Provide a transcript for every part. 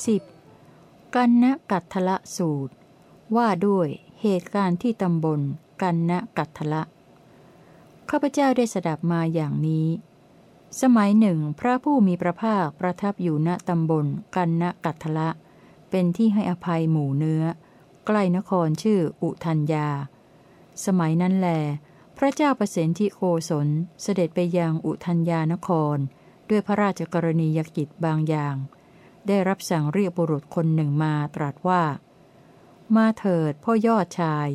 10. กันนกัตทละสูตร ว่าด้วยเหตุการณ์ที่ตำบล กันนกัตทละ ข้าพเจ้าได้สดับมาอย่างนี้ สมัยหนึ่งพระผู้มีพระภาคประทับอยู่ณตำบล กันนกัตทละ เป็นที่ให้อภัยหมู่เนื้อ ใกล้นครชื่ออุทัญญา สมัยนั้นแล พระเจ้าประสิทธิโกศลเสด็จไปยังอุทัญญานคร ด้วยพระราชกรณียกิจบางอย่าง ได้รับสั่งเรียกบุรุษคนหนึ่งมาตรัสว่า มาเถิดพ่อยอดชาย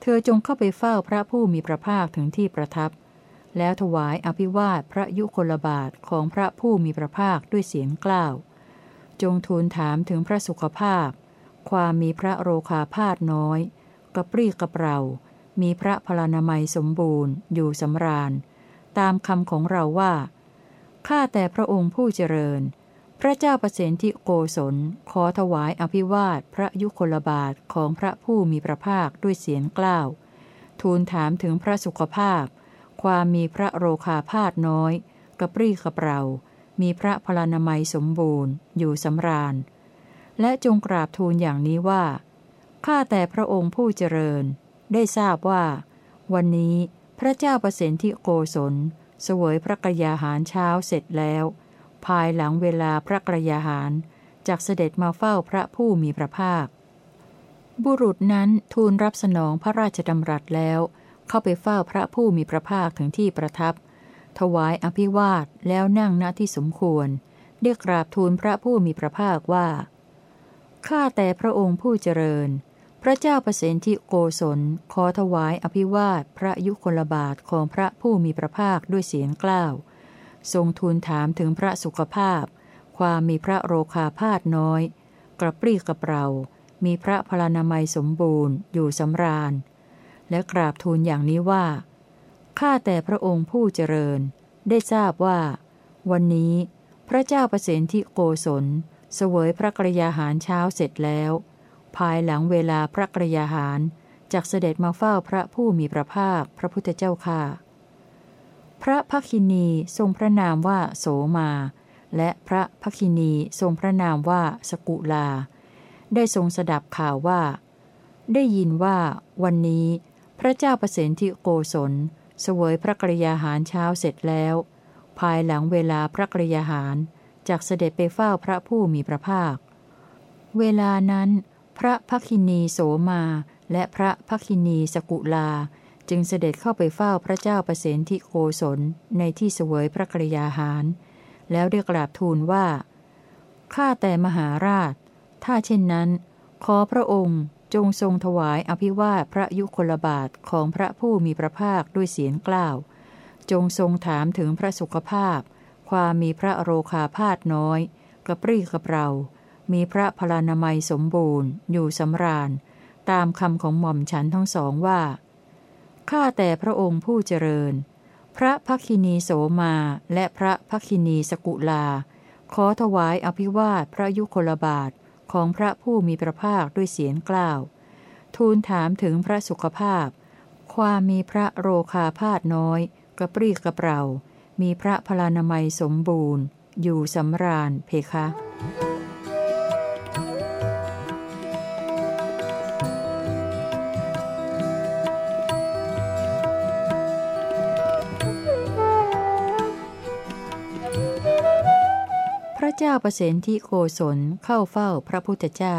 เธอจงเข้าไปเฝ้าพระผู้มีพระภาคถึงที่ประทับ แล้วถวายอภิวาทพระยุคลบาทของพระผู้มีพระภาคด้วยเสียงกล้าว จงทูลถามถึงพระสุขภาพ ความมีพระโรคาพาธน้อย กระปรี้กระเปร่า มีพระพลานามัยสมบูรณ์ อยู่สำราญ ตามคำของเราว่าข้าแต่พระองค์ผู้เจริญ พระเจ้าประสิทธิโกศล ขอถวายอภิวาทพระยุคลบาทของพระผู้มีพระภาคด้วยเสียงกล้าว ทูลถามถึงพระสุขภาพ ความมีพระโรคาพาธน้อย กระปรี้กระเปร่า มีพระพลานามัยสมบูรณ์ อยู่สำราญ และจงกราบทูลอย่างนี้ว่า ข้าแต่พระองค์ผู้เจริญ ได้ทราบว่า วันนี้พระเจ้าประสิทธิโกศล เสวยพระกยาหารเช้าเสร็จแล้ว ภายหลังเวลาพระกรยาหารจากเสด็จมาเฝ้าพระผู้มีพระภาค บุรุษนั้นทูลรับสนองพระราชดำรัสแล้ว เข้าไปเฝ้าพระผู้มีพระภาคถึงที่ประทับ ถวายอภิวาทแล้วนั่งณที่สมควร เรียกราบทูลพระผู้มีพระภาคว่า ข้าแต่พระองค์ผู้เจริญ พระเจ้าประสิทธิโกศลขอถวายอภิวาทพระยุคลบาทของพระผู้มีพระภาคด้วยเสียงกล้าว ทรงทูลถามถึงพระสุขภาพ ความมีพระโรคาพาธน้อย กระปรี้กระเปร่า มีพระพลานามัยสมบูรณ์ อยู่สำราญ และกราบทูลอย่างนี้ว่า ข้าแต่พระองค์ผู้เจริญ ได้ทราบว่า วันนี้พระเจ้าประสิทธิโกศล เสวยพระกรยาหารเช้าเสร็จแล้ว ภายหลังเวลาพระกรยาหารจากเสด็จมาเฝ้าพระผู้มีพระภาคพระพุทธเจ้าค่ะ พระพักคินีทรงพระนามว่าโสมา และพระพักคินีทรงพระนามว่าสกุลา ได้ทรงสดับข่าวว่า ได้ยินว่าวันนี้พระเจ้าประสิทธิโกศลเสวยพระกรยาหารเช้าเสร็จแล้ว ภายหลังเวลาพระกรยาหารจากเสด็จไปเฝ้าพระผู้มีพระภาค เวลานั้น พระพักคินีโสมาและพระพักคินีสกุลา จึงเสด็จเข้าไปเฝ้าพระเจ้าประสิทธิโกศลในที่เสวยพระกรยาหาร แล้วได้กราบทูลว่า ข้าแต่มหาราช ถ้าเช่นนั้น ขอพระองค์จงทรงถวายอภิวาทพระยุคลบาทของพระผู้มีพระภาคด้วยเสียงกล้าว จงทรงถามถึงพระสุขภาพ ความมีพระโรคาพาธน้อย กระปรี้กระเปร่ามีพระพลานามัยสมบูรณ์ อยู่สำราญ ตามคำของหม่อมฉันทั้งสองว่า ข้าแต่พระองค์ผู้เจริญ พระพักคินีโสมาและพระพักคินีสกุลา ขอถวายอภิวาทพระยุคลบาทของพระผู้มีพระภาคด้วยเสียงกล้าว ทูลถามถึงพระสุขภาพ ความมีพระโรคาพาธน้อย กระปรี้กระเปร่า มีพระพลานามัยสมบูรณ์ อยู่สำราญเพคะ เจ้าประสิทธิโกศลเข้าเฝ้าพระพุทธเจ้า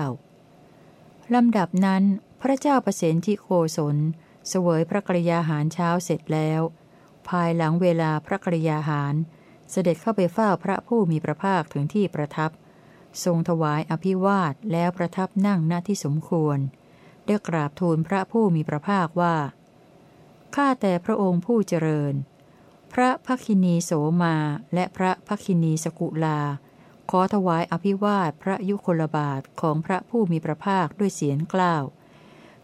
ลำดับนั้นพระเจ้าประสิทธิโกศลเสวยพระกรยาหารเช้าเสร็จแล้ว ภายหลังเวลาพระกรยาหาร เสด็จเข้าไปเฝ้าพระผู้มีพระภาคถึงที่ประทับ ทรงถวายอภิวาทแล้วประทับนั่งณที่สมควร ได้กราบทูลพระผู้มีพระภาคว่า ข้าแต่พระองค์ผู้เจริญ พระพักคินีโสมาและพระพักคินีสกุลา ขอถวายอภิวาทพระยุคลบาทของพระผู้มีพระภาคด้วยเสียงกล้าว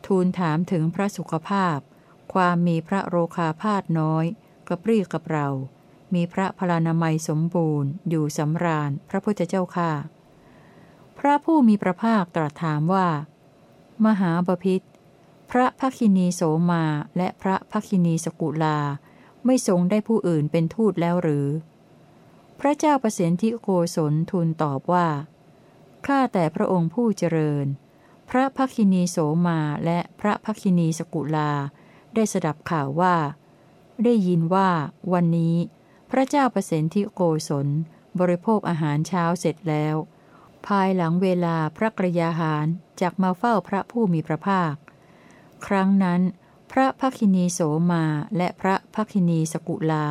ทูลถามถึงพระสุขภาพ ความมีพระโรคาพาธน้อย กระปรี้กระเปร่ามีพระพลานามัยสมบูรณ์ อยู่สำราญพระพุทธเจ้าค่ะ พระผู้มีพระภาคตรัสถามว่า มหาบพิษพระพักคินีโสมาและพระพักคินีสกุลา ไม่ทรงได้ผู้อื่นเป็นทูตแล้วหรือ พระเจ้าประสิทธิโกศลทูลตอบว่า ข้าแต่พระองค์ผู้เจริญ พระพักินีโสมาและพระพักินีสกุลา ได้สดับข่าวว่า ได้ยินว่าวันนี้ พระเจ้าประสิทธิโกศลบริโภคอาหารเช้าเสร็จแล้ว ภายหลังเวลาพระกรยาหารจากมาเฝ้าพระผู้มีพระภาค ครั้งนั้น พระพักินีโสมาและพระพักินีสกุลา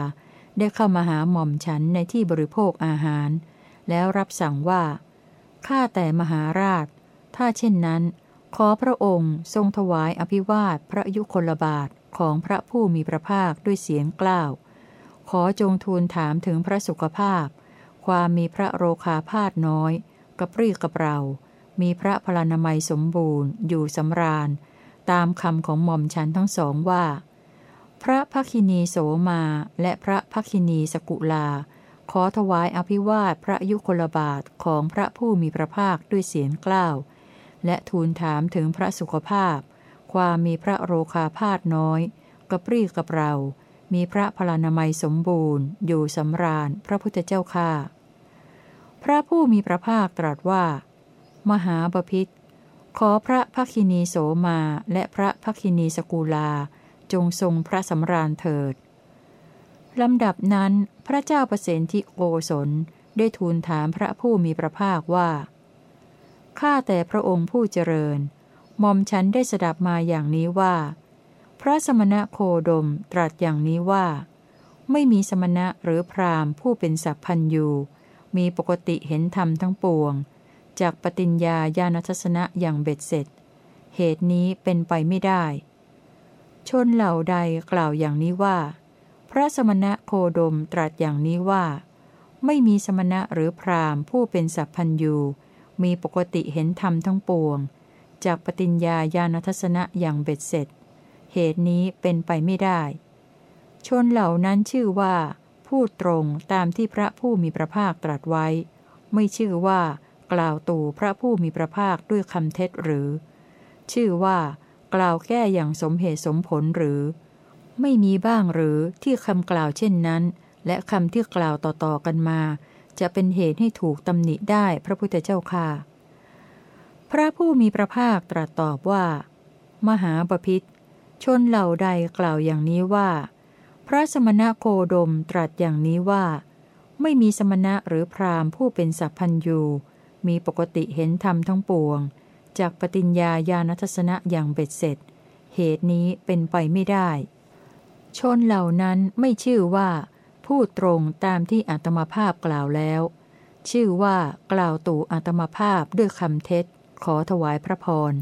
ได้เข้ามาหาหม่อมฉันในที่บริโภคอาหาร แล้วรับสั่งว่า ข้าแต่มหาราช ถ้าเช่นนั้น ขอพระองค์ทรงถวายอภิวาทพระยุคลบาทของพระผู้มีพระภาคด้วยเสียงกล้าว ขอจงทูลถามถึงพระสุขภาพ ความมีพระโรคาพาธน้อย กระปรี้กระเปร่า มีพระพลานามัยสมบูรณ์ อยู่สำราญ ตามคำของหม่อมฉันทั้งสองว่า พระพักินีโสมาและพระพักินีสกุลา ขอถวายอภิวาทพระยุคลบาทของพระผู้มีพระภาคด้วยเสียงกล้าว และทูลถามถึงพระสุขภาพ ความมีพระโรคาพาธน้อย กระปรี้กระเปร่ามีพระพลานามัยสมบูรณ์ อยู่สำราญพระพุทธเจ้าค่าพระผู้มีพระภาคตรัสว่า มหาบพิษขอพระพักินีโสมาและพระพักินีสกุลา จงทรงพระสำราญเถิด ลำดับนั้นพระเจ้าประสนทิโกศลได้ทูลถามพระผู้มีพระภาคว่า ข้าแต่พระองค์ผู้เจริญมอมฉันได้สดับมาอย่างนี้ว่า พระสมณะโคดมตรัสอย่างนี้ว่า ไม่มีสมณะหรือพราหมณ์ผู้เป็นสัพพันยูมีปกติเห็นธรรมทั้งปวง จากปฏิญญาญาณทัศนะอย่างเบ็ดเสร็จ เหตุนี้เป็นไปไม่ได้ ชนเหล่าใดกล่าวอย่างนี้ว่า พระสมณะโคดมตรัสอย่างนี้ว่า ไม่มีสมณะหรือพราหมณ์ผู้เป็นสัพพัญยูมีปกติเห็นธรรมทั้งปวง จากปฏิญญาญาณทัศนะอย่างเบ็ดเสร็จ เหตุนี้เป็นไปไม่ได้ ชนเหล่านั้นชื่อว่า พูดตรงตามที่พระผู้มีพระภาคตรัสไว้ ไม่ชื่อว่า กล่าวตู่พระผู้มีพระภาคด้วยคำเท็จหรือ ชื่อว่า กล่าวแก้อย่างสมเหตุสมผลหรือ ไม่มีบ้างหรือที่คำกล่าวเช่นนั้น และคำที่กล่าวต่อๆกันมา จะเป็นเหตุให้ถูกตำหนิได้พระพุทธเจ้าค่ะ พระผู้มีพระภาคตรัสตอบว่า มหาปพิธชนเหล่าใดกล่าวอย่างนี้ว่า พระสมณะโคดมตรัสอย่างนี้ว่า ไม่มีสมณะหรือพราหมณ์ผู้เป็นสัพพัญยูมีปกติเห็นธรรมทั้งปวง จากปฏิญญาญาณทัศนะอย่างเบ็ดเสร็จ เหตุนี้เป็นไปไม่ได้ ชนเหล่านั้นไม่ชื่อว่า พูดตรงตามที่อัตมภาพกล่าวแล้ว ชื่อว่ากล่าวตู่อัตมภาพด้วยคำเท็จ ขอถวายพระพร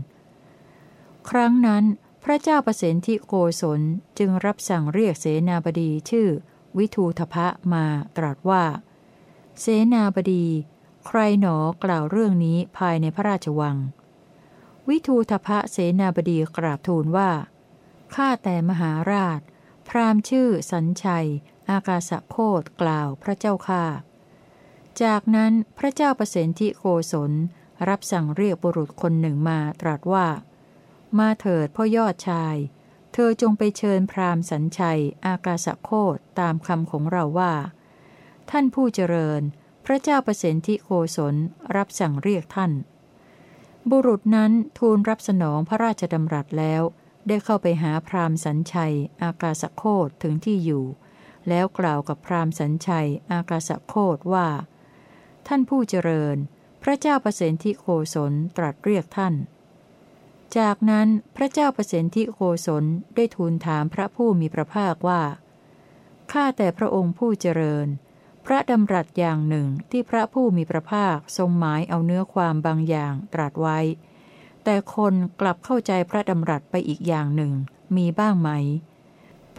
ครั้งนั้นพระเจ้าประสิทธิโกศลจึงรับสั่งเรียกเสนาบดีชื่อ วิทูทพะมาตรัสว่า เสนาบดี ใครหนอกล่าวเรื่องนี้ภายในพระราชวัง วิทูทพะเสนาบดีกราบทูลว่า ข้าแต่มหาราช พราหมณ์ชื่อสัญชัย อากาสะโคตกล่าวพระเจ้าค่าจากนั้นพระเจ้าประสิทธิโกศลรับสั่งเรียกบุรุษคนหนึ่งมาตรัสว่า มาเถิดพ่อยอดชาย เธอจงไปเชิญพราหมณ์สัญชัย อากาสะโคตตามคำของเราว่า ท่านผู้เจริญ พระเจ้าประสิทธิโกศลรับสั่งเรียกท่าน บุรุษนั้นทูลรับสนองพระราชดำรัสแล้ว ได้เข้าไปหาพราหมณ์สัญชัย อากาสโคตถึงที่อยู่ แล้วกล่าวกับพราหมณ์สัญชัย อากาสโคตว่า ท่านผู้เจริญ พระเจ้าประสิทธิโคศลตรัสเรียกท่าน จากนั้นพระเจ้าประสิทธิโคศลได้ทูลถามพระผู้มีพระภาคว่าข้าแต่พระองค์ผู้เจริญ พระดำรัสอย่างหนึ่งที่พระผู้มีพระภาคทรงหมายเอาเนื้อความบางอย่างตรัสไว้ แต่คนกลับเข้าใจพระดำรัสไปอีกอย่างหนึ่ง มีบ้างไหม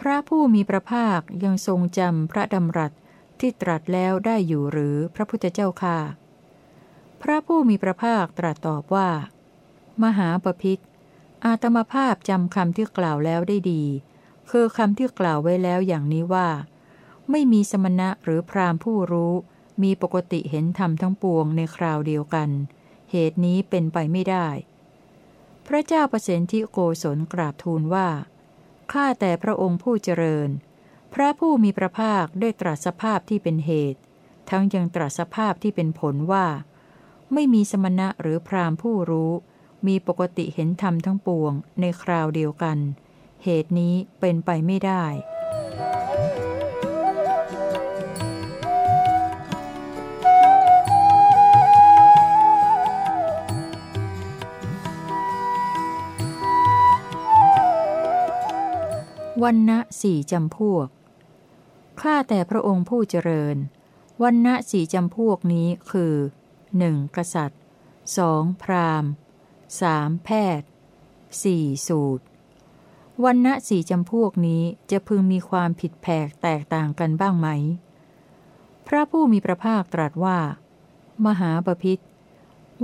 พระผู้มีพระภาคยังทรงจำพระดำรัสที่ตรัสแล้วได้อยู่หรือพระพุทธเจ้าค่ะ พระผู้มีพระภาคตรัสตอบว่า มหาปพิธอาตมภาพจำคำที่กล่าวแล้วได้ดี คือคำที่กล่าวไว้แล้วอย่างนี้ว่า ไม่มีสมณะหรือพรามผู้รู้ มีปกติเห็นธรรมทั้งปวงในคราวเดียวกัน เหตุนี้เป็นไปไม่ได้ พระเจ้าประสิทธิโกศลกราบทูลว่า ข้าแต่พระองค์ผู้เจริญ พระผู้มีพระภาคได้ตรัสสภาพที่เป็นเหตุ ทั้งยังตรัสสภาพที่เป็นผลว่า ไม่มีสมณะหรือพรามผู้รู้ มีปกติเห็นธรรมทั้งปวงในคราวเดียวกัน เหตุนี้เป็นไปไม่ได้ วันณะสี่จำพวก ข้าแต่พระองค์ผู้เจริญ วันณะสี่จำพวกนี้คือ 1. กษัตริย์ 2. พราหมณ์ 3. แพทย์ 4. สูตรวันณะสี่จำพวกนี้จะพึงมีความผิดแผกแตกต่างกันบ้างไหม พระผู้มีพระภาคตรัสว่า มหาปพิธ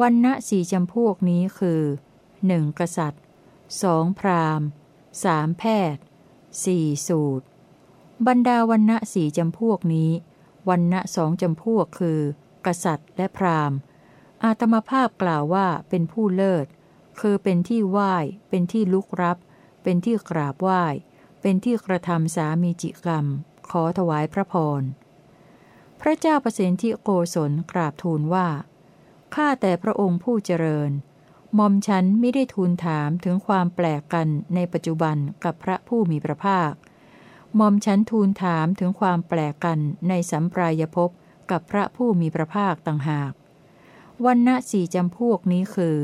วันณะสี่จำพวกนี้คือ 1. กษัตริย์ 2. พราหมณ์ 3. แพทย์ สี่สูตร บรรดาวันณะสี่จำพวกนี้ วันณะสองจำพวกคือ กษัตริย์และพราหมณ์ อาตมาภาพกล่าวว่าเป็นผู้เลิศ คือเป็นที่ไหว้ เป็นที่ลุกรับ เป็นที่กราบไหว้ เป็นที่กระทำสามีจิกรรม ขอถวายพระพร พระเจ้าประสิทธิโกศลกราบทูลว่า ข้าแต่พระองค์ผู้เจริญ มอมฉันไม่ได้ทูลถามถึงความแปลกกันในปัจจุบันกับพระผู้มีพระภาคมอมฉันทูลถามถึงความแปลกกันในสัมปรายภพกับพระผู้มีพระภาคต่างหากวันณะสี่จำพวกนี้คือ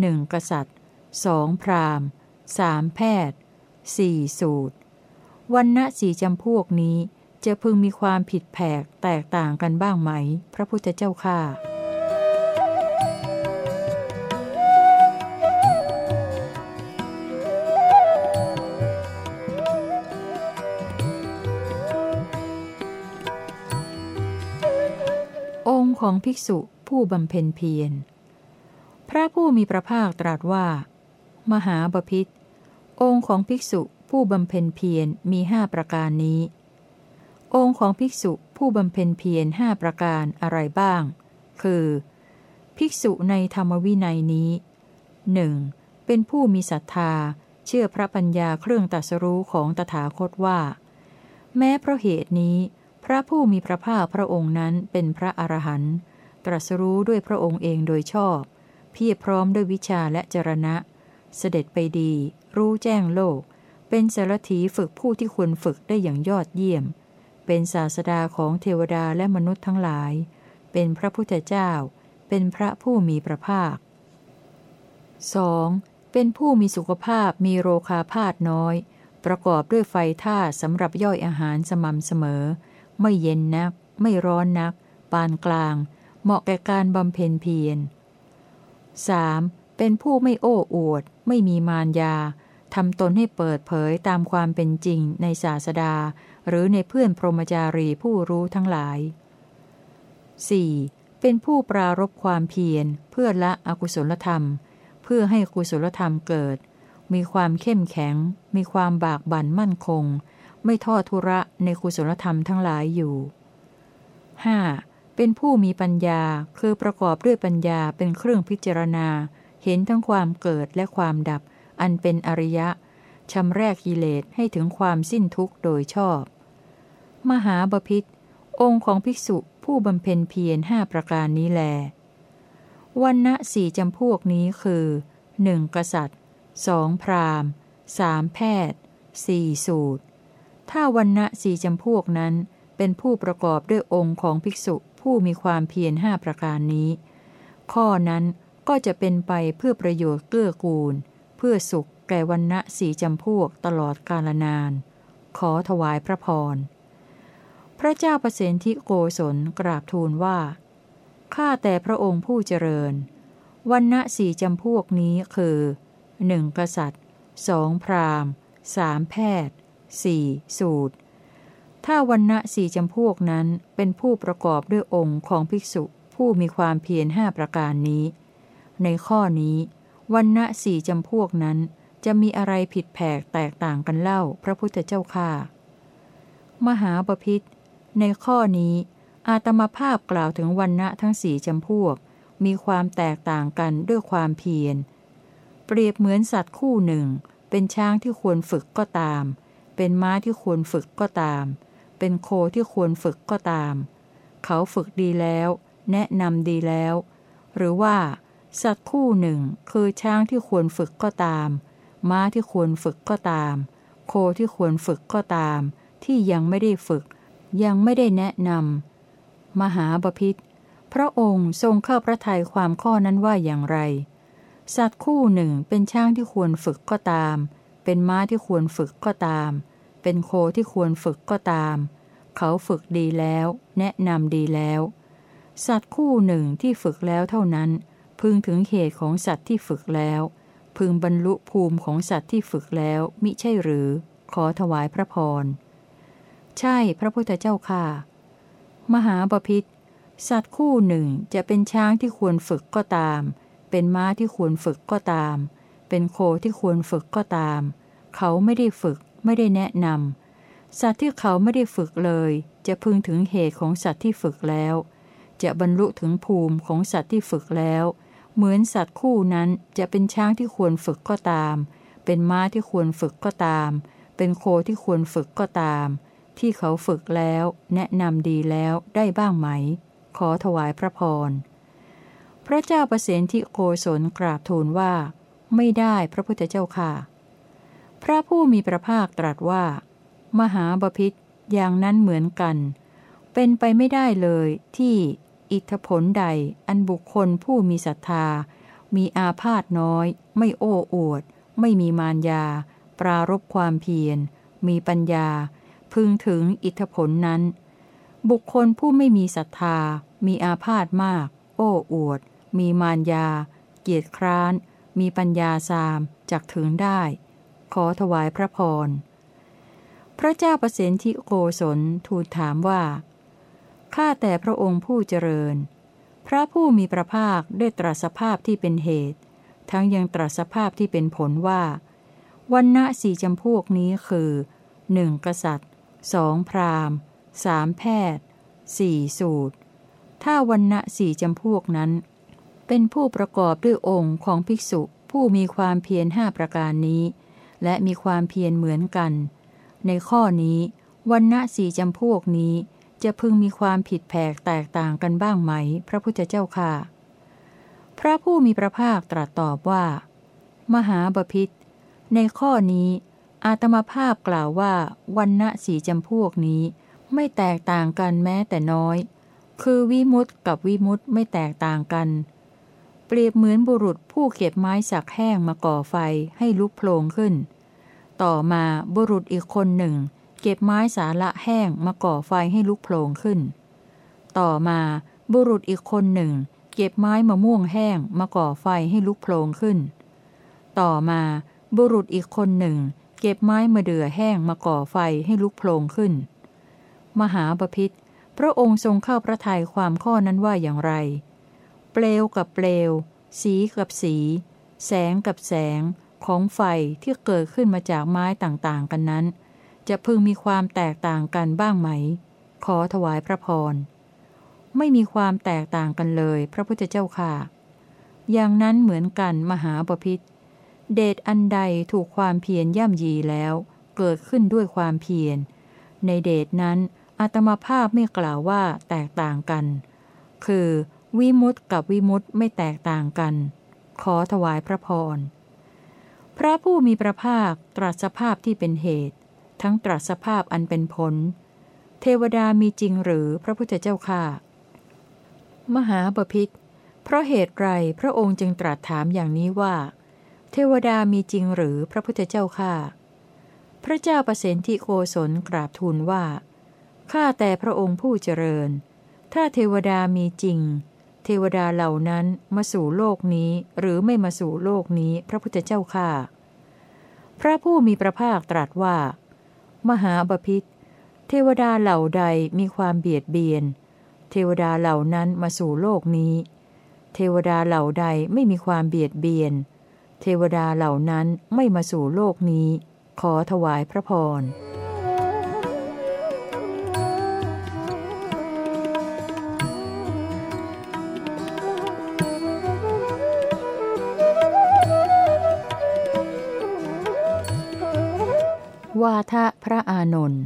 หนึ่งกษัตริย์สองพราหมณ์สามแพทย์สี่สูตรวันณะสี่จำพวกนี้จะพึงมีความผิดแผกแตกต่างกันบ้างไหม พระพุทธเจ้าข้า ของภิกษุผู้บำเพ็ญเพียร พระผู้มีพระภาคตรัสว่า มหาบพิษองค์ของภิกษุผู้บำเพ็ญเพียรมีห้าประการนี้ องค์ของภิกษุผู้บำเพ็ญเพียรห้าประการอะไรบ้าง คือ ภิกษุในธรรมวินัยนี้หนึ่งเป็นผู้มีศรัทธา เชื่อพระปัญญาเครื่องตัสรู้ของตถาคตว่า แม้เพราะเหตุนี้ พระผู้มีพระภาคพระองค์นั้นเป็นพระอรหันต์ตรัสรู้ด้วยพระองค์เองโดยชอบ เพียรพร้อมด้วยวิชาและจรณะ เสด็จไปดี รู้แจ้งโลก เป็นสารถีฝึกผู้ที่ควรฝึกได้อย่างยอดเยี่ยม เป็นศาสดาของเทวดาและมนุษย์ทั้งหลาย เป็นพระพุทธเจ้า เป็นพระผู้มีพระภาค 2. เป็นผู้มีสุขภาพมีโรคาพาธน้อย ประกอบด้วยไฟท่าสำหรับย่อยอาหารสม่ำเสมอ ไม่เย็นนัก ไม่ร้อนนัก ปานกลาง เหมาะแก่การบำเพ็ญเพียร 3. เป็นผู้ไม่โอ้อวด ไม่มีมารยาทำตนให้เปิดเผยตามความเป็นจริงในศาสดา หรือในเพื่อนพรหมจารีผู้รู้ทั้งหลาย 4. เป็นผู้ปรารบความเพียร เพื่อละอกุศลธรรม เพื่อให้กุศลธรรมเกิด มีความเข้มแข็ง มีความบากบั่นมั่นคง ไม่ทอดทุระในกุศลธรรมทั้งหลายอยู่ 5. เป็นผู้มีปัญญาคือประกอบด้วยปัญญาเป็นเครื่องพิจารณา เห็นทั้งความเกิดและความดับ อันเป็นอริยะชำแรกกิเลสให้ถึงความสิ้นทุกข์โดยชอบ มหาบพิษองค์ของภิกษุผู้บำเพ็ญเพียรห้าประการนี้แลวันณะสี่จำพวกนี้คือ 1. กษัตริย์ 2. พราหมณ์ 3. แพทย์ 4. สูตร ถ้าวันณะสี่จำพวกนั้น เป็นผู้ประกอบด้วยองค์ของภิกษุผู้มีความเพียรห้าประการนี้ ข้อนั้นก็จะเป็นไปเพื่อประโยชน์เกื้อกูล เพื่อสุขแก่วันณะสี่จำพวกตลอดกาลนาน ขอถวายพระพร พระเจ้าประสิทธิโกศลกราบทูลว่า ข้าแต่พระองค์ผู้เจริญ วันณะสี่จำพวกนี้คือหนึ่งกษัตริย์สองพราหมณ์สามแพทย์ 4. สูตร ถ้าวันณะสี่จำพวกนั้นเป็นผู้ประกอบด้วยองค์ของภิกษุผู้มีความเพียรห้าประการนี้ ในข้อนี้วันณะสี่จำพวกนั้นจะมีอะไรผิดแผกแตกต่างกันเล่าพระพุทธเจ้าค่ามหาปพิธในข้อนี้ อาตมาภาพกล่าวถึงวันณะทั้งสี่จำพวก มีความแตกต่างกันด้วยความเพียร เปรียบเหมือนสัตว์คู่หนึ่ง เป็นช้างที่ควรฝึกก็ตาม เป็นม้าที่ควรฝึกก็ตาม เป็นโคที่ควรฝึกก็ตาม เขาฝึกดีแล้ว แนะนำดีแล้ว หรือว่า สัตว์คู่หนึ่งคือช้างที่ควรฝึกก็ตาม ม้าที่ควรฝึกก็ตาม โคที่ควรฝึกก็ตาม ที่ยังไม่ได้ฝึก ยังไม่ได้แนะนำมหาบพิษพระองค์ทรงเข้าพระทัยความข้อนั้นว่าอย่างไร สัตว์คู่หนึ่งเป็นช้างที่ควรฝึกก็ตาม เป็นม้าที่ควรฝึกก็ตาม เป็นโคที่ควรฝึกก็ตาม เขาฝึกดีแล้ว แนะนำดีแล้ว สัตว์คู่หนึ่งที่ฝึกแล้วเท่านั้น พึงถึงเหตุของสัตว์ที่ฝึกแล้ว พึงบรรลุภูมิของสัตว์ที่ฝึกแล้วมิใช่หรือ ขอถวายพระพร ใช่พระพุทธเจ้าค่ะ มหาบพิษสัตว์คู่หนึ่งจะเป็นช้างที่ควรฝึกก็ตาม เป็นม้าที่ควรฝึกก็ตาม เป็นโคที่ควรฝึกก็ตาม เขาไม่ได้ฝึก ไม่ได้แนะนำสัตว์ที่เขาไม่ได้ฝึกเลย จะพึงถึงเหตุของสัตว์ที่ฝึกแล้ว จะบรรลุถึงภูมิของสัตว์ที่ฝึกแล้ว เหมือนสัตว์คู่นั้นจะเป็นช้างที่ควรฝึกก็ตาม เป็นม้าที่ควรฝึกก็ตาม เป็นโคที่ควรฝึกก็ตาม ที่เขาฝึกแล้ว แนะนำดีแล้วได้บ้างไหม ขอถวายพระพรพระเจ้าประสิทธิโกศลกราบทูลว่า ไม่ได้พระพุทธเจ้าค่ะ พระผู้มีพระภาคตรัสว่า มหาบพิษอย่างนั้นเหมือนกัน เป็นไปไม่ได้เลยที่อิทธผลใดอันบุคคลผู้มีศรัทธา มีอาพาธน้อย ไม่โอ้อวด ไม่มีมารยา ปรารบความเพียร มีปัญญา พึงถึงอิทธผลนั้น บุคคลผู้ไม่มีศรัทธา มีอาพาธมาก โอ้อวด มีมารยา เกียรติคร้าน มีปัญญาสามจักถึงได้ ขอถวายพระพร พระเจ้าประสิทธิโกศลทูลถามว่า ข้าแต่พระองค์ผู้เจริญ พระผู้มีพระภาคได้ตรัสภาพที่เป็นเหตุ ทั้งยังตรัสภาพที่เป็นผลว่า วันณะสี่จำพวกนี้คือหนึ่งกษัตริย์สองพราหมณ์สามแพทย์สี่สูตร ถ้าวันณะสี่จำพวกนั้น เป็นผู้ประกอบด้วยองค์ของภิกษุผู้มีความเพียรห้าประการนี้ และมีความเพียรเหมือนกัน ในข้อนี้วันณะสี่จำพวกนี้จะพึงมีความผิดแผกแตกต่างกันบ้างไหม พระพุทธเจ้าค่ะ พระผู้มีพระภาคตรัสตอบว่า มหาบพิษในข้อนี้ อาตมาภาพกล่าวว่าวันณะสี่จำพวกนี้ ไม่แตกต่างกันแม้แต่น้อย คือวิมุตต์กับวิมุตต์ไม่แตกต่างกัน เปรียบเหมือนบุรุษผู้เก็บไม้สักแห้งมาก่อไฟให้ลุกโผล่ขึ้น ต่อมาบุรุษอีกคนหนึ่ง เก็บไม้สาละแห้งมาก่อไฟให้ลุกโผล่ขึ้น ต่อมาบุรุษอีกคนหนึ่ง เก็บไม้มะม่วงแห้งมาก่อไฟให้ลุกโผล่ขึ้น ต่อมาบุรุษอีกคนหนึ่ง เก็บไม้มะเดื่อแห้งมาก่อไฟให้ลุกโผล่ขึ้น มหาปพิธพระองค์ทรงเข้าพระทัยความข้อนั้นว่าอย่างไร เปลวกับเปลว สีกับสี แสงกับแสงของไฟที่เกิดขึ้นมาจากไม้ต่างๆ กันนั้น จะพึงมีความแตกต่างกันบ้างไหม ขอถวายพระพร ไม่มีความแตกต่างกันเลย พระพุทธเจ้าค่ะ อย่างนั้นเหมือนกันมหาปพิธเดชอันใดถูกความเพียรย่ำยีแล้ว เกิดขึ้นด้วยความเพียร ในเดชนั้นอาตมาภาพไม่กล่าวว่าแตกต่างกัน คือ วิมุตต์กับวิมุตต์ไม่แตกต่างกัน ขอถวายพระพร พระผู้มีพระภาคตรัสภาพที่เป็นเหตุ ทั้งตรัสภาพอันเป็นผล เทวดามีจริงหรือพระพุทธเจ้าค่ามหาบพิษเพราะเหตุไรพระองค์จึงตรัสถามอย่างนี้ว่า เทวดามีจริงหรือพระพุทธเจ้าค่าพระเจ้าประสิทธิโกศลกราบทูลว่าข้าแต่พระองค์ผู้เจริญ ถ้าเทวดามีจริง เทวดาเหล่านั้นมาสู่โลกนี้หรือไม่มาสู่โลกนี้พระพุทธเจ้าข้าพระผู้มีพระภาคตรัสว่า มหาบพิษเทวดาเหล่าใดมีความเบียดเบียน เทวดาเหล่านั้นมาสู่โลกนี้ เทวดาเหล่าใดไม่มีความเบียดเบียน เทวดาเหล่านั้นไม่มาสู่โลกนี้ ขอถวายพระพร วาทะพระอานนท์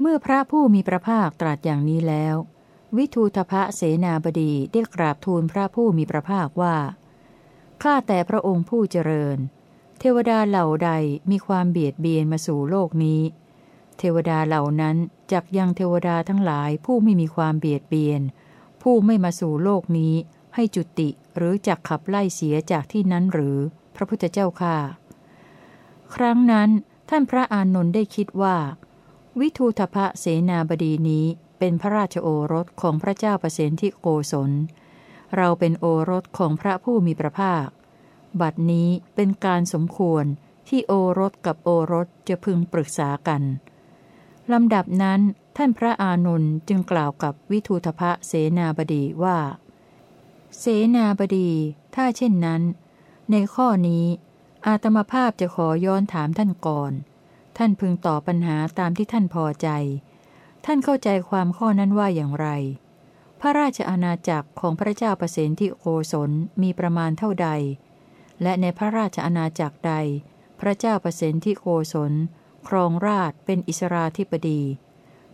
เมื่อพระผู้มีพระภาคตรัสอย่างนี้แล้ว วิทูทพะเสนาบดีได้กราบทูลพระผู้มีพระภาคว่า ข้าแต่พระองค์ผู้เจริญ เทวดาเหล่าใดมีความเบียดเบียนมาสู่โลกนี้ เทวดาเหล่านั้นจักยังเทวดาทั้งหลายผู้ไม่มีความเบียดเบียน ผู้ไม่มาสู่โลกนี้ ให้จุติหรือจักขับไล่เสียจากที่นั้นหรือ พระพุทธเจ้าค่ะ ครั้งนั้น ท่านพระอานนท์ได้คิดว่า วิทูทพะเสนาบดีนี้เป็นพระราชโอรสของพระเจ้าประเสนที่โกศล เราเป็นโอรสของพระผู้มีพระภาค บัดนี้เป็นการสมควรที่โอรสกับโอรสจะพึงปรึกษากันลำดับนั้นท่านพระอานนท์จึงกล่าวกับวิทูทพะเสนาบดีว่า เสนาบดี ถ้าเช่นนั้น ในข้อนี้ อาตมาภาพจะขอย้อนถามท่านก่อน ท่านพึงตอบปัญหาตามที่ท่านพอใจ ท่านเข้าใจความข้อนั้นว่าอย่างไร พระราชอาณาจักรของพระเจ้าประเสนที่โกศลมีประมาณเท่าใด และในพระราชอาณาจักรใด พระเจ้าประเสนที่โกศลครองราชเป็นอิสราธิปดี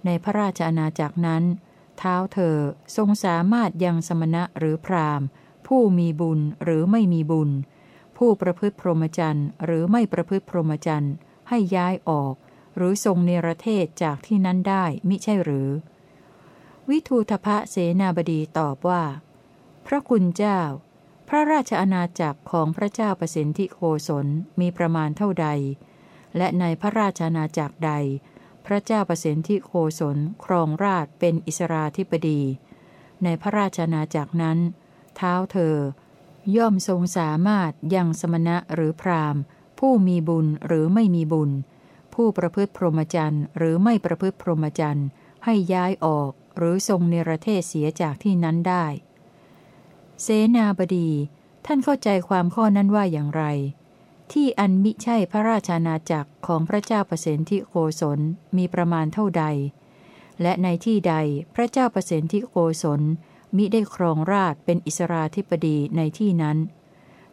ในพระราชอาณาจักรนั้น เท้าเธอทรงสามารถยังสมณะหรือพรามผู้มีบุญหรือไม่มีบุญ ผู้ประพฤติพรหมจรรย์หรือไม่ประพฤติพรหมจรรย์ให้ย้ายออก หรือทรงเนรเทศจากที่นั้นได้มิใช่หรือ วิทูทพะเสนาบดีตอบว่า พระคุณเจ้า พระราชอาณาจักรของพระเจ้าประสิทธิโคศลมีประมาณเท่าใด และในพระราชอาณาจักรใด พระเจ้าประสิทธิโคศลครองราชเป็นอิสราธิปดี ในพระราชอาณาจักรนั้น เท้าเธอ ย่อมทรงสามารถยังสมณะหรือพรามผู้มีบุญหรือไม่มีบุญ ผู้ประพฤติพรหมจรรย์หรือไม่ประพฤติพรหมจรรย์ให้ย้ายออกหรือทรงเนรเทศเสียจากที่นั้นได้ เสนาบดี ท่านเข้าใจความข้อนั้นว่าอย่างไร ที่อันมิใช่พระราชาณาจักรของพระเจ้าประเสนที่โกศลมีประมาณเท่าใด และในที่ใดพระเจ้าประเสนที่โกศล มิได้ครองราชเป็นอิสราธิปดีในที่นั้น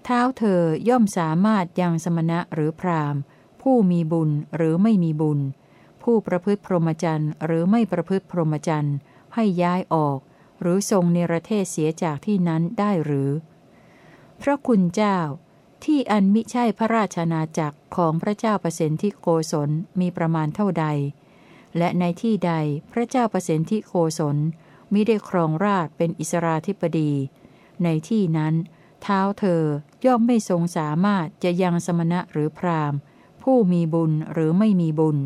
เท้าเธอย่อมสามารถยังสมณะหรือพรามผู้มีบุญหรือไม่มีบุญ ผู้ประพฤติพรหมจรรย์หรือไม่ประพฤติพรหมจรรย์ให้ย้ายออก หรือทรงเนรเทศเสียจากที่นั้นได้หรือ พระคุณเจ้าที่อันมิใช่พระราชนาจักรของพระเจ้าประสิทธิโกศลมีประมาณเท่าใด และในที่ใดพระเจ้าประสิทธิโกศล มิได้ครองราชเป็นอิสราธิปดี ในที่นั้น เท้าเธอย่อมไม่ทรงสามารถจะยังสมณะหรือพรามผู้มีบุญหรือไม่มีบุญ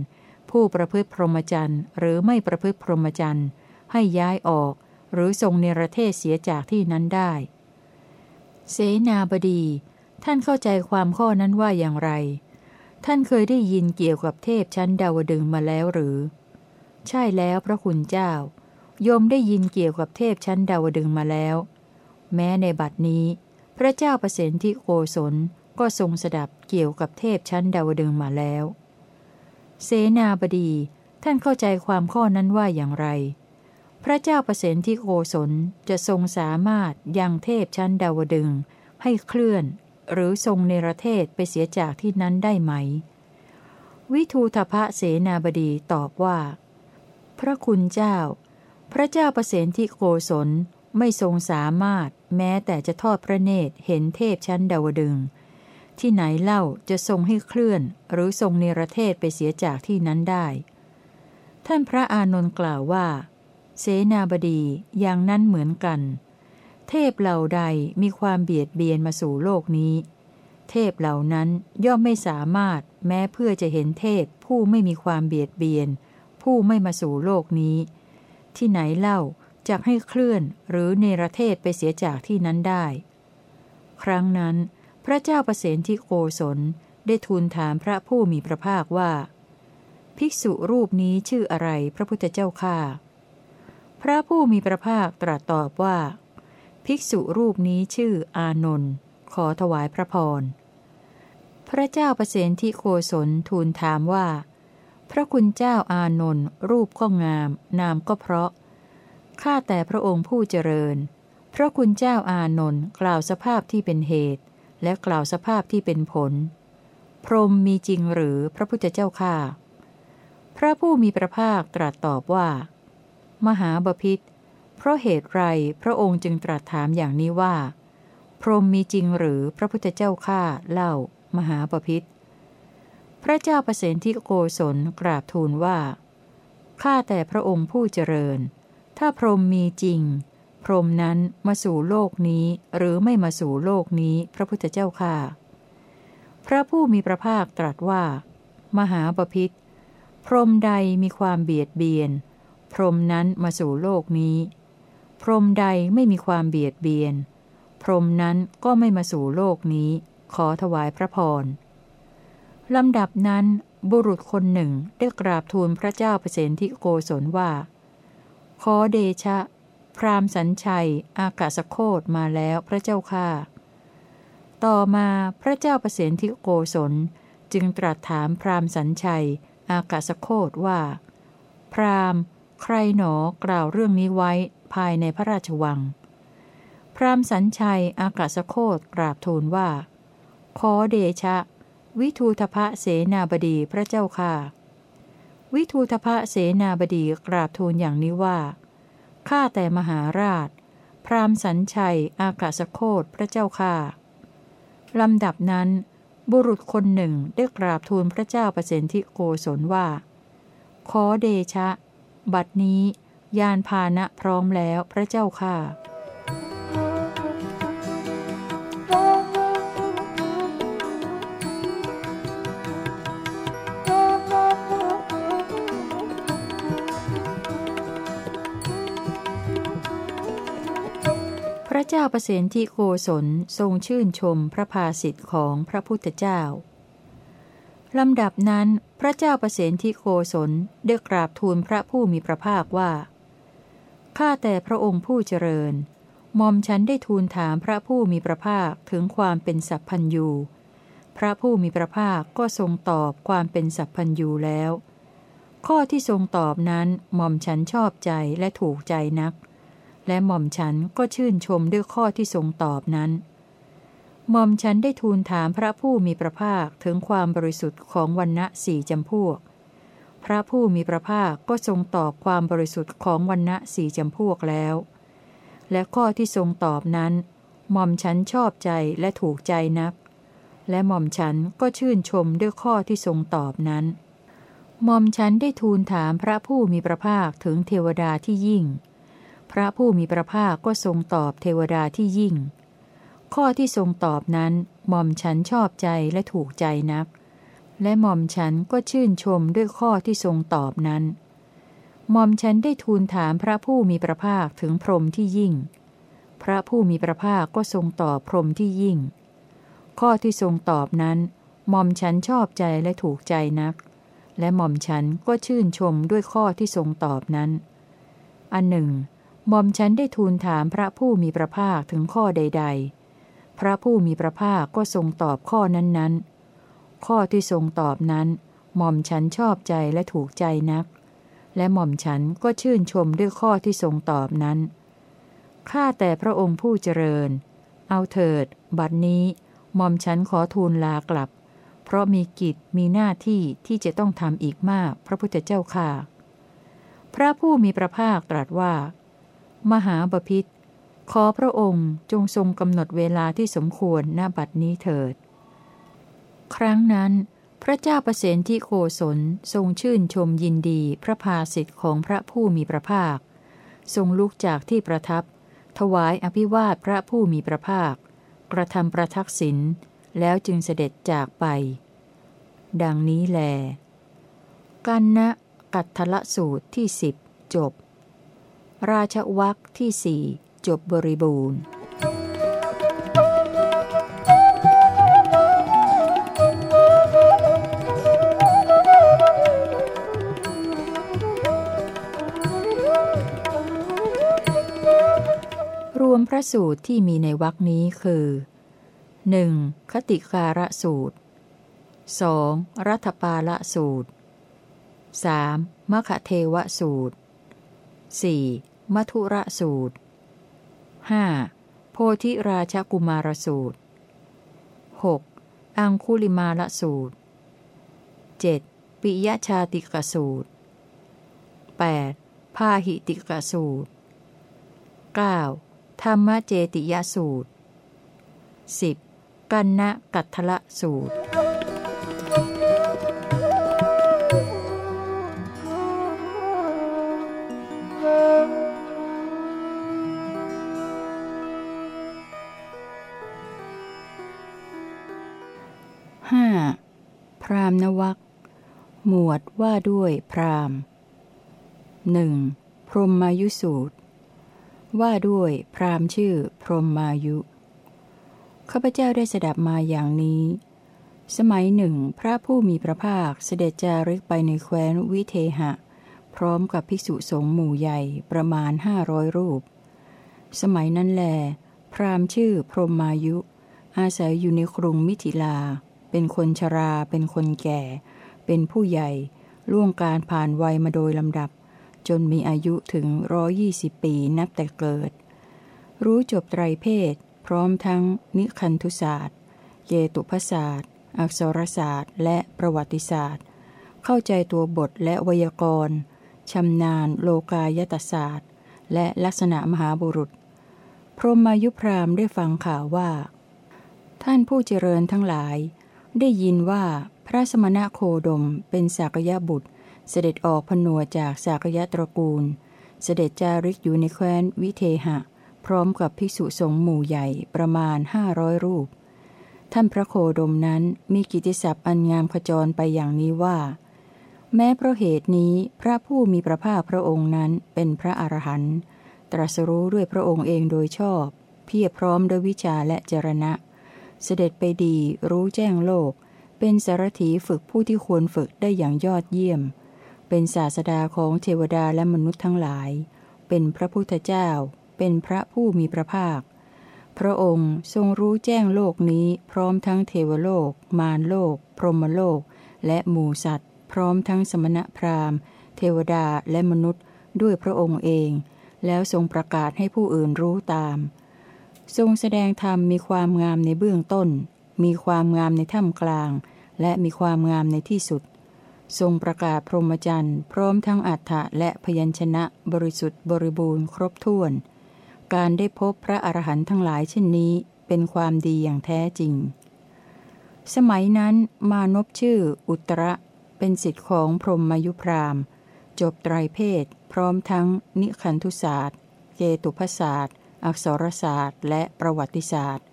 ผู้ประพฤติพรหมจรรย์หรือไม่ประพฤติพรหมจรรย์ให้ย้ายออก หรือทรงเนรเทศเสียจากที่นั้นได้ เสนาบดี ท่านเข้าใจความข้อนั้นว่าอย่างไร ท่านเคยได้ยินเกี่ยวกับเทพชั้นดาวดึงมาแล้วหรือ ใช่แล้วพระคุณเจ้า โยมได้ยินเกี่ยวกับเทพชั้นดาวดึงมาแล้ว แม้ในบัดนี้ พระเจ้าประเสนที่โกศลก็ทรงสดับเกี่ยวกับเทพชั้นดาวดึงมาแล้ว เสนาบดี ท่านเข้าใจความข้อนั้นว่าอย่างไร พระเจ้าประเสนที่โกศลจะทรงสามารถยังเทพชั้นดาวดึงให้เคลื่อน หรือทรงเนรเทศไปเสียจากที่นั้นได้ไหม วิทูทพะเสนาบดีตอบว่า พระคุณเจ้า พระเจ้าประเสนที่โกศลไม่ทรงสามารถ แม้แต่จะทอดพระเนตรเห็นเทพชั้นดาวดึง ที่ไหนเล่าจะทรงให้เคลื่อน หรือทรงเนรเทศไปเสียจากที่นั้นได้ ท่านพระอานนท์กล่าวว่า เสนาบดีอย่างนั้นเหมือนกัน เทพเหล่าใดมีความเบียดเบียนมาสู่โลกนี้ เทพเหล่านั้นย่อมไม่สามารถแม้เพื่อจะเห็นเทพผู้ไม่มีความเบียดเบียน ผู้ไม่มาสู่โลกนี้ ที่ไหนเล่าจะให้เคลื่อนหรือเนรเทศไปเสียจากที่นั้นได้ ครั้งนั้น พระเจ้าประเสนที่โกศลได้ทูลถามพระผู้มีพระภาคว่า ภิกษุรูปนี้ชื่ออะไรพระพุทธเจ้าข้าพระผู้มีพระภาคตรัสตอบว่า ภิกษุรูปนี้ชื่ออานนท์ขอถวายพระพร พระเจ้าประเสนที่โกศลทูลถามว่า พระคุณเจ้าอานนท์รูปก็งาม นามก็เพราะ ข้าแต่พระองค์ผู้เจริญ พระคุณเจ้าอานนท์กล่าวสภาพที่เป็นเหตุ และกล่าวสภาพที่เป็นผล พรหมมีจริงหรือพระพุทธเจ้าข้าพระผู้มีพระภาคตรัสตอบว่า มหาบพิษเพราะเหตุไรพระองค์จึงตรัสถามอย่างนี้ว่า พรหมมีจริงหรือพระพุทธเจ้าข้าเล่า มหาปพิธ พระเจ้าประเสนที่โกศลกราบทูลว่า ข้าแต่พระองค์ผู้เจริญ ถ้าพรหมมีจริง พรหมนั้นมาสู่โลกนี้หรือไม่มาสู่โลกนี้พระพุทธเจ้าข้าพระผู้มีพระภาคตรัสว่า มหาปพิธพรหมใดมีความเบียดเบียน พรหมนั้นมาสู่โลกนี้ พรหมใดไม่มีความเบียดเบียน พรหมนั้นก็ไม่มาสู่โลกนี้ ขอถวายพระพร ลำดับนั้นบุรุษคนหนึ่งได้กราบทูลพระเจ้าเปรตที่โกศลว่า ขอเดชะ พรามสัญชัย อากาศโคตมาแล้วพระเจ้าค่าต่อมาพระเจ้าเปรตที่โกศลจึงตรัสถามพรามสัญชัย อากาศโคตว่า พรามใครหนอกล่าวเรื่องนี้ไว้ภายในพระราชวัง พรามสัญชัย อากาศโคตกราบทูลว่า ขอเดชะ วิทูทพะเสนาบดีพระเจ้าค่ะ วิทูทพะเสนาบดีกราบทูลอย่างนี้ว่า ข้าแต่มหาราช พรามสัญชัย อากาศโคตพระเจ้าค่ะ ลำดับนั้น บุรุษคนหนึ่งได้กราบทูลพระเจ้าประสิทธิโกศลว่า ขอเดชะ บัดนี้ยานพานะพร้อมแล้วพระเจ้าค่ะาประสิทธิโกศลทรงชื่นชมพระภาสิทธิ์ของพระพุทธเจ้าลำดับนั้นพระเจ้าประสิทธิโกศลได้กราบทูลพระผู้มีพระภาคว่าข้าแต่พระองค์ผู้เจริญมอมฉันได้ทูลถามพระผู้มีพระภาคถึงความเป็นสัพพัญยูพระผู้มีพระภาคก็ทรงตอบความเป็นสัพพัญยูแล้ว ข้อที่ทรงตอบนั้นหม่อมฉันชอบใจและถูกใจนัก และหม่อมฉันก็ชื่นชมด้วยข้อที่ทรงตอบนั้นหม่อมฉันได้ทูลถามพระผู้มีพระภาคถึงความบริสุทธิ์ของวันณะสี่จำพวก พระผู้มีพระภาคก็ทรงตอบความบริสุทธิ์ของวันณะสี่จำพวกแล้ว และข้อที่ทรงตอบนั้นหม่อมฉันชอบใจและถูกใจนัก และหม่อมฉันก็ชื่นชมด้วยข้อที่ทรงตอบนั้นหม่อมฉันได้ทูลถามพระผู้มีพระภาคถึงเทวดาที่ยิ่ง พระผู้มีพระภาคก็ทรงตอบเทวดาที่ยิ่ง ข้อที่ทรงตอบนั้นหม่อมฉันชอบใจและถูกใจนัก และหม่อมฉันก็ชื่นชมด้วยข้อที่ทรงตอบนั้นหม่อมฉันได้ทูลถามพระผู้มีพระภาคถึงพรมที่ยิ่ง พระผู้มีพระภาคก็ทรงตอบพรมที่ยิ่ง ข้อที่ทรงตอบนั้นหม่อมฉันชอบใจและถูกใจนัก และหม่อมฉันก็ชื่นชมด้วยข้อที่ทรงตอบนั้น อันหนึ่ง หม่อมฉันได้ทูลถามพระผู้มีพระภาคถึงข้อใด ๆ พระผู้มีพระภาคก็ทรงตอบข้อนั้นๆ ข้อที่ทรงตอบนั้น หม่อมฉันชอบใจและถูกใจนัก และหม่อมฉันก็ชื่นชมด้วยข้อที่ทรงตอบนั้น ข้าแต่พระองค์ผู้เจริญ เอาเถิด บัดนี้ หม่อมฉันขอทูลลากลับ เพราะมีกิจมีหน้าที่ที่จะต้องทำอีกมาก พระพุทธเจ้าค่ะ พระผู้มีพระภาคตรัสว่า มหาบพิษขอพระองค์จงทรงกำหนดเวลาที่สมควรณบัดนี้เถิด ครั้งนั้น พระเจ้าประเสนที่โคศลทรงชื่นชมยินดีพระภาสิทธิ์ของพระผู้มีพระภาค ทรงลุกจากที่ประทับ ถวายอภิวาทพระผู้มีพระภาค กระทำประทักษิณแล้วจึงเสด็จจากไป ดังนี้แล กันนะกัตทละสูตรที่สิบจบ ราชวักที่สี่จบบริบูรณ์รวมพระสูตรที่มีในวักนี้คือ 1. คติการะสูตร 2. รัฐปาละสูตร 3. มคเทวสูตร 4. มัทุระสูตร 5. โพธิราชกุมารสูตร 6. อังคุลิมาลสูตร 7. ปิยชาติกสูตร 8. พาหิติกสูตร 9. ธรรมเจติยสูตร 10. กันนะกัตทละสูตรามนวักหมวดว่าด้วยพรามหนึ่งพรหมายุสูตร ว่าด้วยพรามชื่อพรหมายุข้าพเจ้าได้สดับมาอย่างนี้ สมัยหนึ่งพระผู้มีพระภาคเสด็จจาริกไปในแคว้นวิเทหะ พร้อมกับภิกษุสงฆ์หมู่ใหญ่ประมาณห้าร้อยรูป สมัยนั้นแล พรามชื่อพรหมายุ อาศัยอยู่ในกรุงมิถิลา เป็นคนชรา เป็นคนแก่ เป็นผู้ใหญ่ ล่วงการผ่านวัยมาโดยลำดับ จนมีอายุถึงร้อยี่สิบปีนับแต่เกิด รู้จบไตรเพศ พร้อมทั้งนิคันธุศาสตร์เยตุพศาสตร์ อักษรศาสตร์ และประวัติศาสตร์ เข้าใจตัวบทและไวยากรณ์ชำนาญโลกายตศาสตร์ และลักษณะมหาบุรุษ พรหมายุพรามได้ฟังข่าวว่า ท่านผู้เจริญทั้งหลาย ได้ยินว่าพระสมณะโคดมเป็นสากยะบุตร เสด็จออกพนวจากสากยะตระกูล เสด็จจาริกอยู่ในแคว้นวิเทหะ พร้อมกับภิกษุสงฆ์หมู่ใหญ่ประมาณห้าร้อยรูป ท่านพระโคดมนั้นมีกิติศัพท์อันงามขจรไปอย่างนี้ว่า แม้เพราะเหตุนี้พระผู้มีพระภาคพระองค์นั้นเป็นพระอรหันต์ตรัสรู้ด้วยพระองค์เองโดยชอบ เพียรพร้อมด้วยวิชาและจรณะ เสด็จไปดีรู้แจ้งโลก เป็นสารถีฝึกผู้ที่ควรฝึกได้อย่างยอดเยี่ยม เป็นศาสดาของเทวดาและมนุษย์ทั้งหลาย เป็นพระพุทธเจ้า เป็นพระผู้มีพระภาค พระองค์ทรงรู้แจ้งโลกนี้พร้อมทั้งเทวโลก มารโลก พรหมโลก และหมู่สัตว์ พร้อมทั้งสมณพราหมณ์ เทวดาและมนุษย์ด้วยพระองค์เอง แล้วทรงประกาศให้ผู้อื่นรู้ตาม ทรงแสดงธรรมมีความงามในเบื้องต้น มีความงามในท่ามกลาง และมีความงามในที่สุด ทรงประกาศพรหมจรรย์พร้อมทั้งอัฏฐะและพยัญชนะบริสุทธิ์บริบูรณ์ครบถ้วน การได้พบพระอรหันต์ทั้งหลายเช่นนี้เป็นความดีอย่างแท้จริง สมัยนั้นมานพชื่ออุตระเป็นสิทธิของพรหมยุพรามจบไตรเพศ พร้อมทั้งนิคันธุศาสตร์เกตุพศาสตร์ อักษรศาสตร์ และประวัติศาสตร์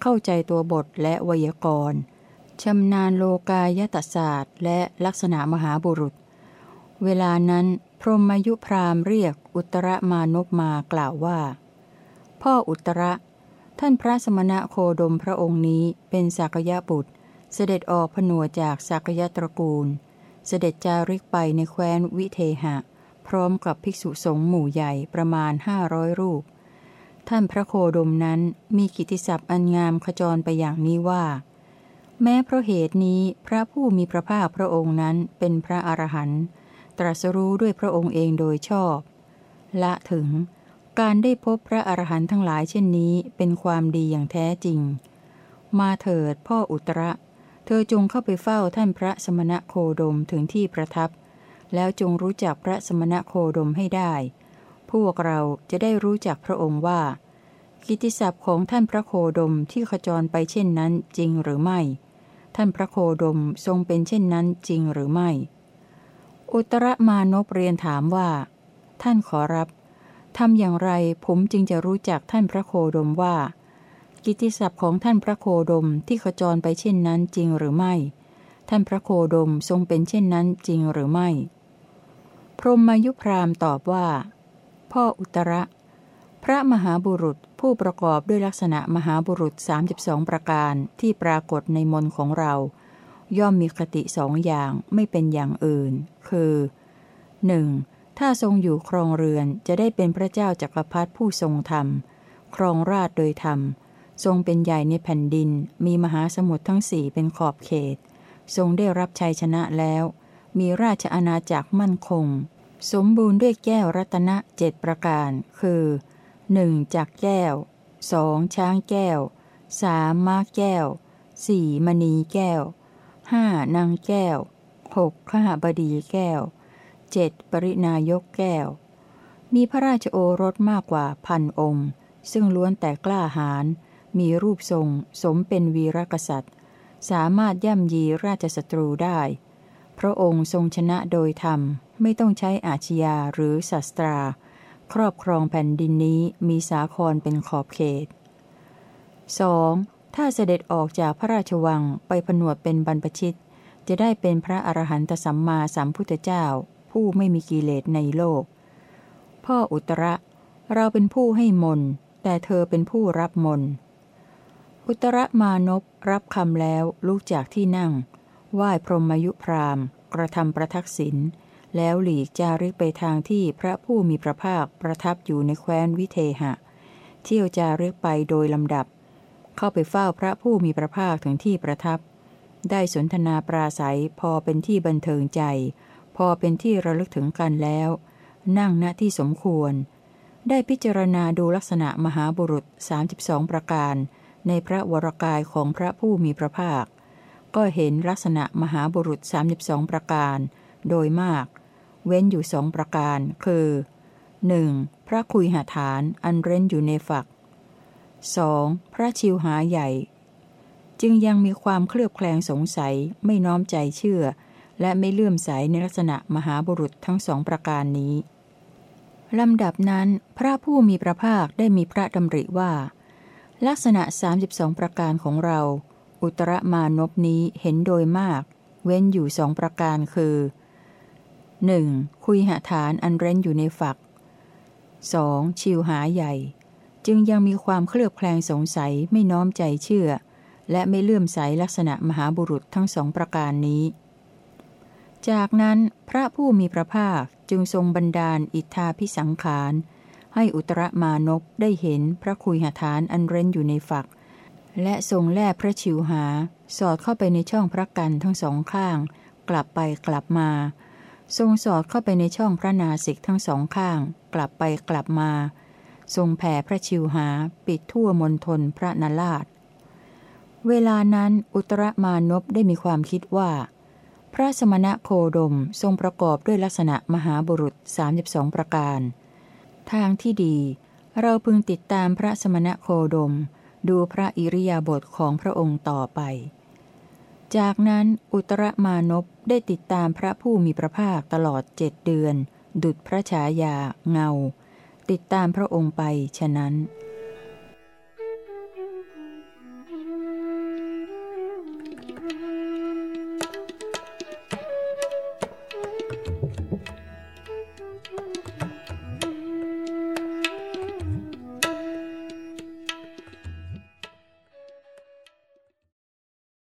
เข้าใจตัวบทและไวยากรณ์ชำนาญโลกายตศาสตร์ และลักษณะมหาบุรุษ เวลานั้น พรหมยุพรามเรียกอุตรมานพมากล่าวว่า พ่ออุตระท่านพระสมณะโคดมพระองค์นี้เป็นสักยะบุตร เสด็จออกผนวจากสักยะตระกูล เสด็จจาริกไปในแคว้นวิเทหะ พร้อมกับภิกษุสงฆ์หมู่ใหญ่ประมาณห้าร้อยรูป ท่านพระโคดมนั้นมีกิติศัพท์อันงามขจรไปอย่างนี้ว่า แม้เพราะเหตุนี้พระผู้มีพระภาคพระองค์นั้นเป็นพระอรหันต์ตรัสรู้ด้วยพระองค์เองโดยชอบ ละถึง การได้พบพระอรหันต์ทั้งหลายเช่นนี้เป็นความดีอย่างแท้จริง มาเถิดพ่ออุตระ เธอจงเข้าไปเฝ้าท่านพระสมณะโคดมถึงที่ประทับ แล้วจงรู้จักพระสมณะโคดมให้ได้พวกเราจะได้รู้จักพระองค์ว่า กิติศัพท์ของท่านพระโคดมที่ขจรไปเช่นนั้นจริงหรือไม่ ท่านพระโคดมทรงเป็นเช่นนั้นจริงหรือไม่ อุตรมานพเรียนถามว่า ท่านขอรับทำอย่างไรผมจึงจะรู้จักท่านพระโคดมว่า กิตติศัพท์ของท่านพระโคดมที่ขจรไปเช่นนั้นจริงหรือไม่ ท่านพระโคดมทรงเป็นเช่นนั้นจริงหรือไม่ พรหมยุพรามตอบว่า พ่ออุตระ พระมหาบุรุษผู้ประกอบด้วยลักษณะมหาบุรุษ 32 ประการที่ปรากฏในมนของเรา ย่อมมีคติสองอย่างไม่เป็นอย่างอื่น คือ 1. ถ้าทรงอยู่ครองเรือนจะได้เป็นพระเจ้าจักรพรรดิผู้ทรงธรรม ครองราชโดยธรรม ทรงเป็นใหญ่ในแผ่นดิน มีมหาสมุทรทั้งสี่เป็นขอบเขต ทรงได้รับชัยชนะแล้ว มีราชอาณาจักรมั่นคง สมบูรณ์ด้วยแก้วรัตนะเจ็ดประการ คือ 1. หนึ่งจากแก้ว 2. ช้างแก้ว 3. ม้าแก้ว 4. มณีแก้ว 5. นางแก้ว 6. ขหบดีแก้ว 7. ปรินายกแก้ว มีพระราชโอรสมากกว่าพันองค์ ซึ่งล้วนแต่กล้าหาญมีรูปทรงสมเป็นวีรกษัตริย์ สามารถย่ำยีราชศัตรูได้ พระองค์ทรงชนะโดยธรรม ไม่ต้องใช้อาชญาหรือศาสตรา ครอบครองแผ่นดินนี้มีสาครเป็นขอบเขต 2. ถ้าเสด็จออกจากพระราชวังไปผนวดเป็นบรรพชิต จะได้เป็นพระอรหันตสัมมาสัมพุทธเจ้า ผู้ไม่มีกิเลสในโลก พ่ออุตระ เราเป็นผู้ให้มน แต่เธอเป็นผู้รับมน อุตระมานพรับคำแล้วลุกจากที่นั่ง ไหว้พรหมยุพรามกระทำประทักษิณ แล้วหลีกจาริกไปทางที่พระผู้มีพระภาคประทับอยู่ในแคว้นวิเทหะ เที่ยวจาริกไปโดยลำดับ เข้าไปเฝ้าพระผู้มีพระภาคถึงที่ประทับ ได้สนทนาปราศัยพอเป็นที่บันเทิงใจ พอเป็นที่ระลึกถึงกันแล้ว นั่งณที่สมควร ได้พิจารณาดูลักษณะมหาบุรุษ 32 ประการ ในพระวรกายของพระผู้มีพระภาค ก็เห็นลักษณะมหาบุรุษ 32 ประการ โดยมาก เว้นอยู่สองประการ คือ 1. พระคุยหาฐานอันเร้นอยู่ในฝัก 2. พระชิวหาใหญ่ จึงยังมีความเคลือบแคลงสงสัยไม่น้อมใจเชื่อ และไม่เลื่อมใสในลักษณะมหาบุรุษทั้งสองประการนี้ลำดับนั้น พระผู้มีพระภาคได้มีพระดำริว่า ลักษณะ 32 ประการของเรา อุตรมานพนี้เห็นโดยมาก เว้นอยู่สองประการคือ 1. คุยหาฐานอันเร้นอยู่ในฝัก 2. ชิวหาใหญ่ จึงยังมีความเคลือบแคลงสงสัยไม่น้อมใจเชื่อ และไม่เลื่อมใสลักษณะมหาบุรุษทั้งสองประการนี้ จากนั้นพระผู้มีพระภาคจึงทรงบันดาลอิทธาพิสังขาร ให้อุตรมานพได้เห็นพระคุยหาฐานอันเร้นอยู่ในฝัก และทรงแล่พระชิวหา สอดเข้าไปในช่องพระกันทั้งสองข้าง กลับไปกลับมา ทรงสอดเข้าไปในช่องพระนาสิกทั้งสองข้าง กลับไปกลับมา ทรงแผ่พระชิวหา ปิดทั่วมณฑลพระนาลาดเวลานั้นอุตรมานพได้มีความคิดว่า พระสมณะโคดมทรงประกอบด้วยลักษณะมหาบุรุษ 32 ประการ ทางที่ดี เราพึงติดตามพระสมณะโคดม ดูพระอิริยาบถของพระองค์ต่อไป จากนั้นอุตรมานพได้ติดตามพระผู้มีพระภาคตลอดเจ็ดเดือน ดุดพระฉายาเงา ติดตามพระองค์ไปฉะนั้น